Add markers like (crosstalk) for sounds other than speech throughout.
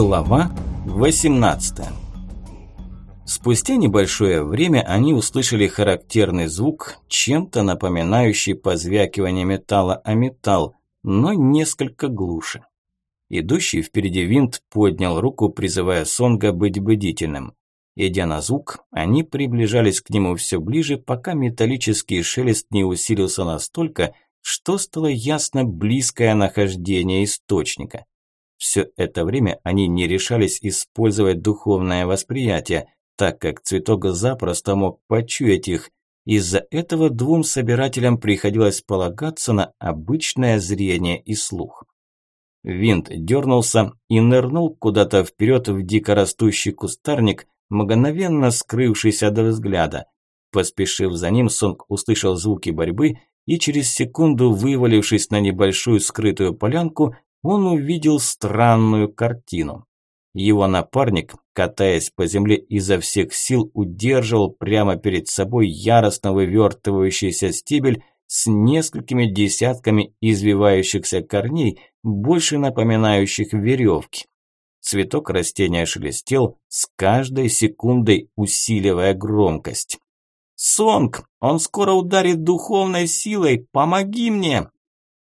Глава 18 Спустя небольшое время они услышали характерный звук, чем-то напоминающий позвякивание металла о металл, но несколько глуше. Идущий впереди винт поднял руку, призывая Сонга быть бдительным. Идя на звук, они приближались к нему все ближе, пока металлический шелест не усилился настолько, что стало ясно близкое нахождение источника. Все это время они не решались использовать духовное восприятие, так как цветок запросто мог почуять их. Из-за этого двум собирателям приходилось полагаться на обычное зрение и слух. Винт дернулся и нырнул куда-то вперед в дикорастущий кустарник, мгновенно скрывшись от взгляда. Поспешив за ним, Сонг услышал звуки борьбы и через секунду, вывалившись на небольшую скрытую полянку, он увидел странную картину. Его напарник, катаясь по земле изо всех сил, удерживал прямо перед собой яростно вывертывающийся стебель с несколькими десятками извивающихся корней, больше напоминающих веревки. Цветок растения шелестел, с каждой секундой усиливая громкость. «Сонг, он скоро ударит духовной силой, помоги мне!»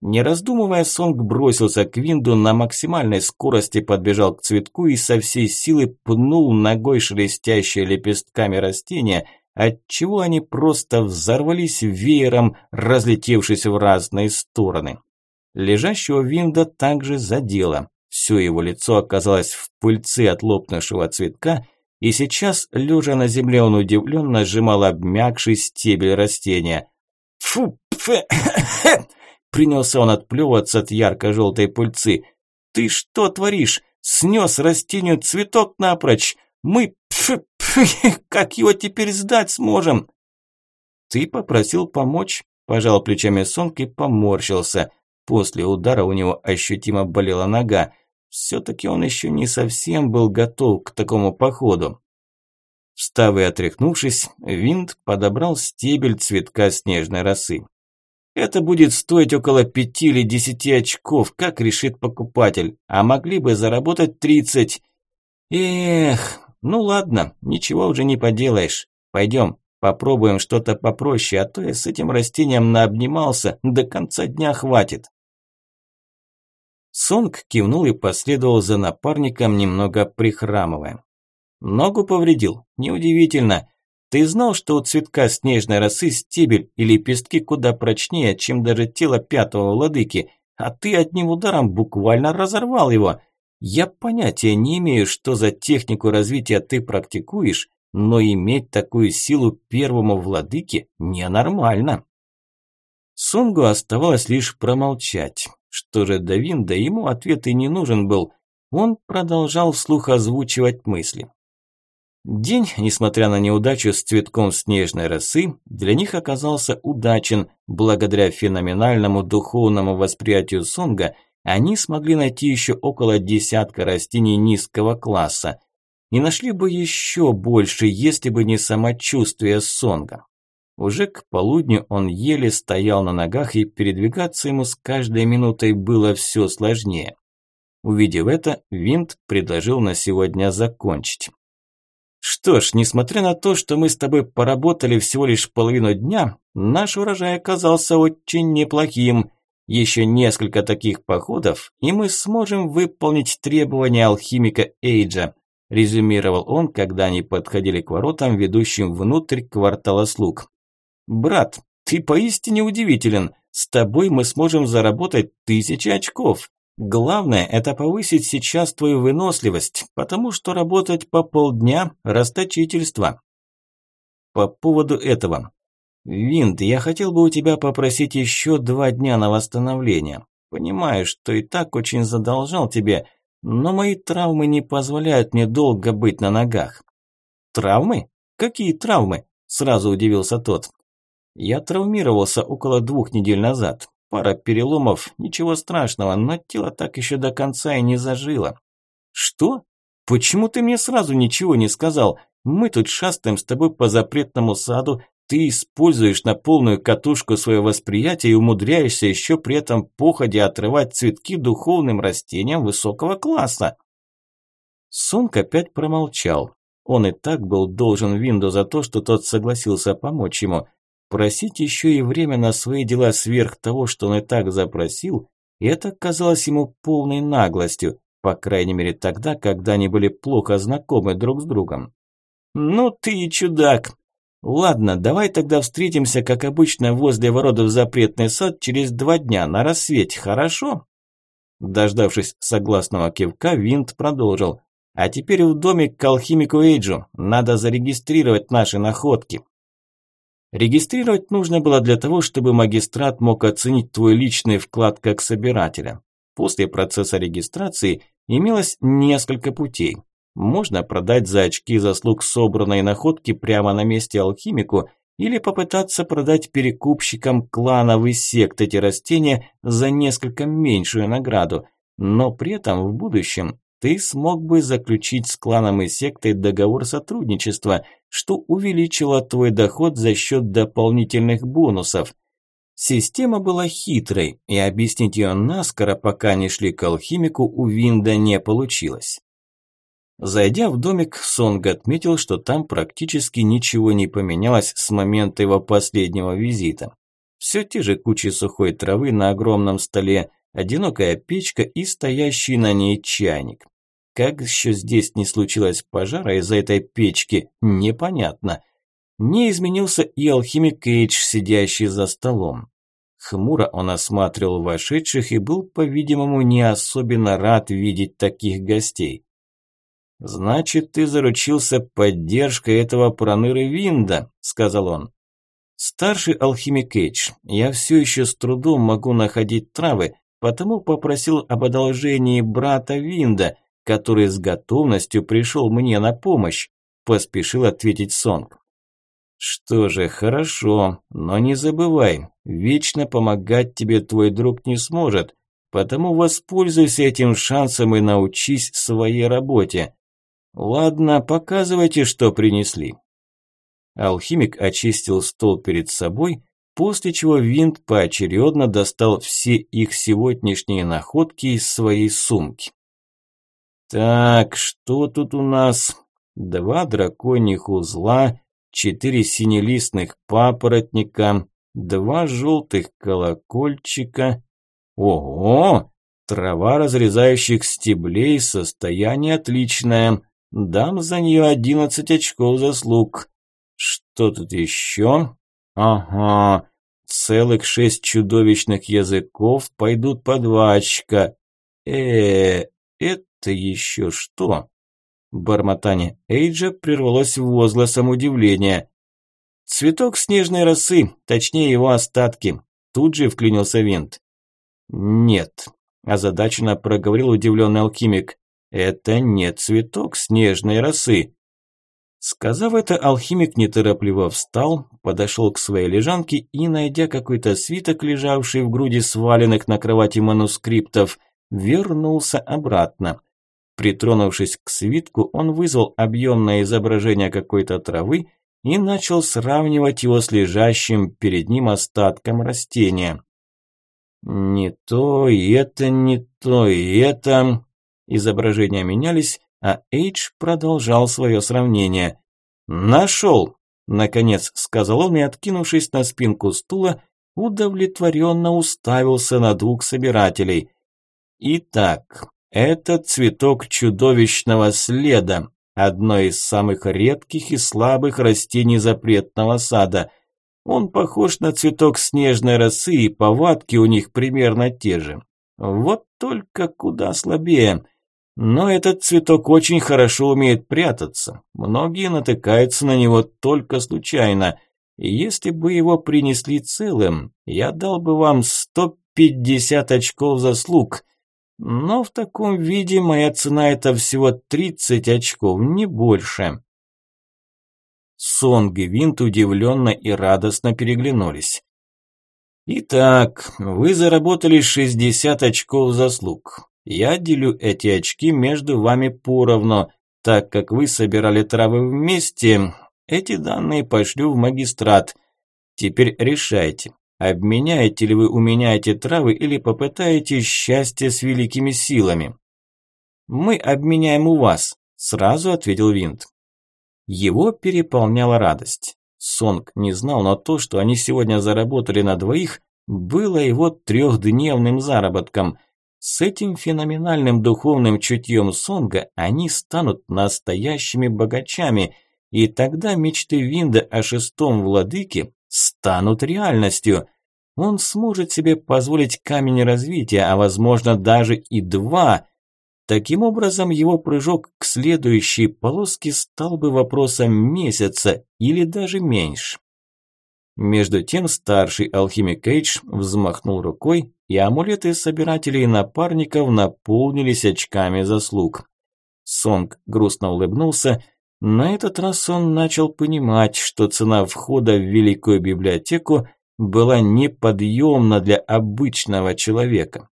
Не раздумывая, Сонг бросился к винду, на максимальной скорости подбежал к цветку и со всей силы пнул ногой шелестящие лепестками растения, отчего они просто взорвались веером, разлетевшись в разные стороны. Лежащего винда также задело. Все его лицо оказалось в пыльце от лопнувшего цветка, и сейчас, лежа на земле, он удивленно сжимал обмякший стебель растения. «Фу! Фе! Принялся он отплевываться от ярко-желтой пыльцы. «Ты что творишь? Снес растению цветок напрочь! Мы, пф, пф, (laughs) как его теперь сдать сможем?» «Ты попросил помочь», – пожал плечами Сонг и поморщился. После удара у него ощутимо болела нога. Все-таки он еще не совсем был готов к такому походу. Встав и отряхнувшись, Винт подобрал стебель цветка снежной росы. Это будет стоить около пяти или десяти очков, как решит покупатель, а могли бы заработать тридцать. Эх, ну ладно, ничего уже не поделаешь. Пойдем, попробуем что-то попроще, а то я с этим растением наобнимался, до конца дня хватит. Сонг кивнул и последовал за напарником, немного прихрамывая. Ногу повредил? Неудивительно. Ты знал, что у цветка снежной росы стебель и лепестки куда прочнее, чем даже тело пятого владыки, а ты одним ударом буквально разорвал его. Я понятия не имею, что за технику развития ты практикуешь, но иметь такую силу первому владыке ненормально. Сунгу оставалось лишь промолчать. Что же до Винда, ему ответ и не нужен был. Он продолжал вслух озвучивать мысли. День, несмотря на неудачу с цветком снежной росы, для них оказался удачен. Благодаря феноменальному духовному восприятию Сонга они смогли найти еще около десятка растений низкого класса. И нашли бы еще больше, если бы не самочувствие Сонга. Уже к полудню он еле стоял на ногах, и передвигаться ему с каждой минутой было все сложнее. Увидев это, Винт предложил на сегодня закончить. Что ж, несмотря на то, что мы с тобой поработали всего лишь половину дня, наш урожай оказался очень неплохим. Еще несколько таких походов, и мы сможем выполнить требования алхимика Эйджа, резюмировал он, когда они подходили к воротам, ведущим внутрь квартала слуг. Брат, ты поистине удивителен. С тобой мы сможем заработать тысячи очков. Главное – это повысить сейчас твою выносливость, потому что работать по полдня – расточительство. По поводу этого. Винт, я хотел бы у тебя попросить еще два дня на восстановление. Понимаю, что и так очень задолжал тебе, но мои травмы не позволяют мне долго быть на ногах. Травмы? Какие травмы? Сразу удивился тот. Я травмировался около двух недель назад. Пара переломов, ничего страшного, но тело так еще до конца и не зажило. Что? Почему ты мне сразу ничего не сказал? Мы тут шастаем с тобой по запретному саду, ты используешь на полную катушку свое восприятие и умудряешься еще при этом походе отрывать цветки духовным растениям высокого класса. Сонг опять промолчал. Он и так был должен Винду за то, что тот согласился помочь ему. Просить еще и время на свои дела сверх того, что он и так запросил, это казалось ему полной наглостью, по крайней мере тогда, когда они были плохо знакомы друг с другом. «Ну ты и чудак!» «Ладно, давай тогда встретимся, как обычно, возле ворот в запретный сад через два дня на рассвете, хорошо?» Дождавшись согласного кивка, Винт продолжил. А теперь в домик к алхимику Эйджу. Надо зарегистрировать наши находки. Регистрировать нужно было для того, чтобы магистрат мог оценить твой личный вклад как собирателя. После процесса регистрации имелось несколько путей. Можно продать за очки заслуг собранной находки прямо на месте алхимику или попытаться продать перекупщикам клановый сект эти растения за несколько меньшую награду, но при этом в будущем ты смог бы заключить с кланом и сектой договор сотрудничества, что увеличило твой доход за счет дополнительных бонусов. Система была хитрой, и объяснить ее наскоро, пока не шли к алхимику, у Винда не получилось. Зайдя в домик, Сонг отметил, что там практически ничего не поменялось с момента его последнего визита. Все те же кучи сухой травы на огромном столе, одинокая печка и стоящий на ней чайник. Как еще здесь не случилось пожара из-за этой печки, непонятно. Не изменился и алхимик Эйдж, сидящий за столом. Хмуро он осматривал вошедших и был, по-видимому, не особенно рад видеть таких гостей. «Значит, ты заручился поддержкой этого проныры Винда», – сказал он. «Старший алхимик Эйдж, я все еще с трудом могу находить травы, потому попросил об одолжении брата Винда, который с готовностью пришел мне на помощь, поспешил ответить Сонг. Что же, хорошо, но не забывай, вечно помогать тебе твой друг не сможет, потому воспользуйся этим шансом и научись своей работе. Ладно, показывайте, что принесли. Алхимик очистил стол перед собой после чего Винт поочередно достал все их сегодняшние находки из своей сумки. Так, что тут у нас? Два драконьих узла, четыре синелистных папоротника, два желтых колокольчика. Ого! Трава разрезающих стеблей, состояние отличное. Дам за нее одиннадцать очков заслуг. Что тут еще? Ага, целых шесть чудовищных языков пойдут по два. Э, это еще что? Бормотание Эйджа прервалось возгласом удивления. Цветок снежной росы, точнее его остатки. Тут же вклинился Винт. Нет, озадаченно проговорил удивленный алхимик. Это не цветок снежной росы. Сказав это, алхимик неторопливо встал, подошел к своей лежанке и, найдя какой-то свиток, лежавший в груди сваленных на кровати манускриптов, вернулся обратно. Притронувшись к свитку, он вызвал объемное изображение какой-то травы и начал сравнивать его с лежащим перед ним остатком растения. «Не то, и это не то, и это...» Изображения менялись, а Эйдж продолжал свое сравнение. «Нашел!» – наконец сказал он и, откинувшись на спинку стула, удовлетворенно уставился на двух собирателей. «Итак, это цветок чудовищного следа, одно из самых редких и слабых растений запретного сада. Он похож на цветок снежной росы, и повадки у них примерно те же. Вот только куда слабее – но этот цветок очень хорошо умеет прятаться. Многие натыкаются на него только случайно. И если бы его принесли целым, я дал бы вам 150 очков заслуг. Но в таком виде моя цена это всего 30 очков, не больше. Сонг и Винт удивленно и радостно переглянулись. Итак, вы заработали 60 очков заслуг. Я делю эти очки между вами поровну. Так как вы собирали травы вместе, эти данные пошлю в магистрат. Теперь решайте, обменяете ли вы у меня эти травы или попытаетесь счастье с великими силами. Мы обменяем у вас, сразу ответил Винт. Его переполняла радость. Сонг не знал, но то, что они сегодня заработали на двоих, было его трехдневным заработком. С этим феноменальным духовным чутьем Сонга они станут настоящими богачами, и тогда мечты Винда о шестом владыке станут реальностью. Он сможет себе позволить камень развития, а возможно даже и два. Таким образом, его прыжок к следующей полоске стал бы вопросом месяца или даже меньше. Между тем старший алхимик Эйдж взмахнул рукой, и амулеты собирателей напарников наполнились очками заслуг. Сонг грустно улыбнулся. На этот раз он начал понимать, что цена входа в Великую библиотеку была неподъемна для обычного человека.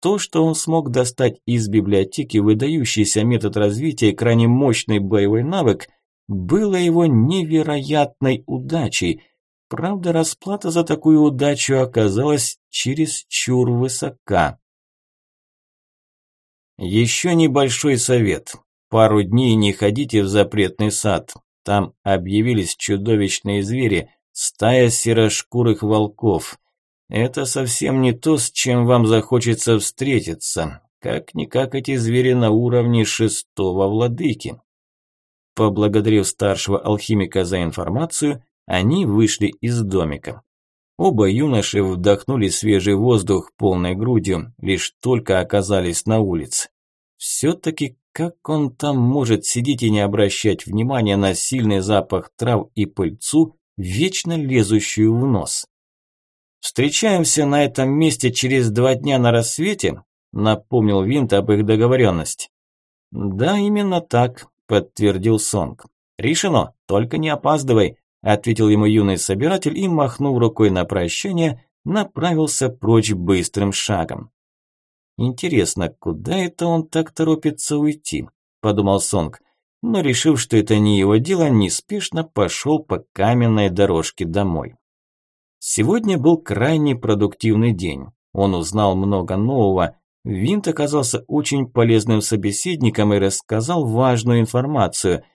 То, что он смог достать из библиотеки выдающийся метод развития и крайне мощный боевой навык, было его невероятной удачей – Правда, расплата за такую удачу оказалась чересчур высока. Еще небольшой совет. Пару дней не ходите в запретный сад. Там объявились чудовищные звери, стая серошкурых волков. Это совсем не то, с чем вам захочется встретиться. Как-никак эти звери на уровне шестого владыки. Поблагодарив старшего алхимика за информацию, они вышли из домика. Оба юноши вдохнули свежий воздух полной грудью, лишь только оказались на улице. Все-таки как он там может сидеть и не обращать внимания на сильный запах трав и пыльцу, вечно лезущую в нос? «Встречаемся на этом месте через два дня на рассвете», напомнил Винт об их договоренности. «Да, именно так», подтвердил Сонг. «Решено, только не опаздывай ответил ему юный собиратель и, махнув рукой на прощание, направился прочь быстрым шагом. Интересно, куда это он так торопится уйти? подумал Сонг, но решив, что это не его дело, неспешно пошел по каменной дорожке домой. Сегодня был крайне продуктивный день. Он узнал много нового. Винт оказался очень полезным собеседником и рассказал важную информацию –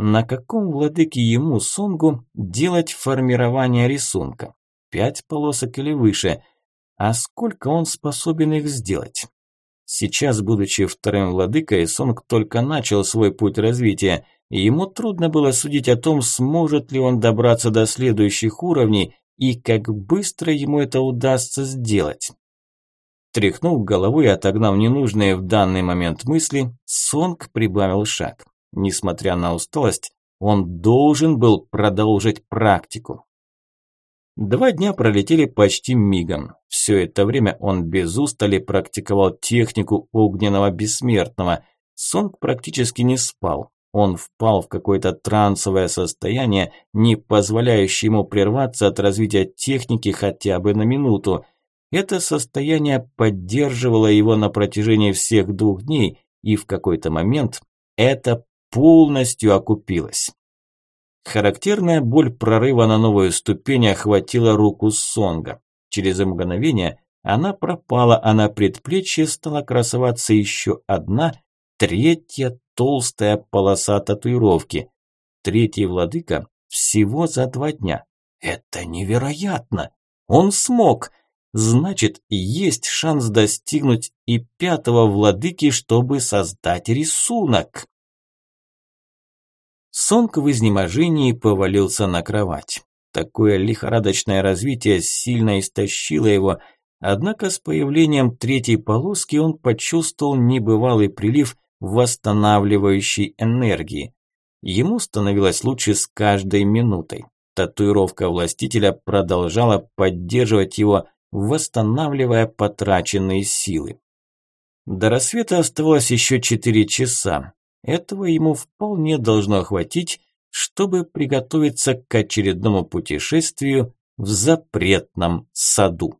на каком владыке ему, Сонгу, делать формирование рисунка? Пять полосок или выше? А сколько он способен их сделать? Сейчас, будучи вторым владыкой, Сонг только начал свой путь развития, и ему трудно было судить о том, сможет ли он добраться до следующих уровней и как быстро ему это удастся сделать. Тряхнув головой и отогнав ненужные в данный момент мысли, Сонг прибавил шаг. Несмотря на усталость, он должен был продолжить практику. Два дня пролетели почти мигом. Все это время он без устали практиковал технику огненного бессмертного. Сонг практически не спал. Он впал в какое-то трансовое состояние, не позволяющее ему прерваться от развития техники хотя бы на минуту. Это состояние поддерживало его на протяжении всех двух дней, и в какой-то момент это полностью окупилась. Характерная боль прорыва на новую ступень охватила руку Сонга. Через мгновение она пропала, а на предплечье стала красоваться еще одна, третья толстая полоса татуировки. Третий владыка всего за два дня. Это невероятно! Он смог! Значит, есть шанс достигнуть и пятого владыки, чтобы создать рисунок. Сонг в изнеможении повалился на кровать. Такое лихорадочное развитие сильно истощило его, однако с появлением третьей полоски он почувствовал небывалый прилив восстанавливающей энергии. Ему становилось лучше с каждой минутой. Татуировка властителя продолжала поддерживать его, восстанавливая потраченные силы. До рассвета оставалось еще четыре часа. Этого ему вполне должно хватить, чтобы приготовиться к очередному путешествию в запретном саду.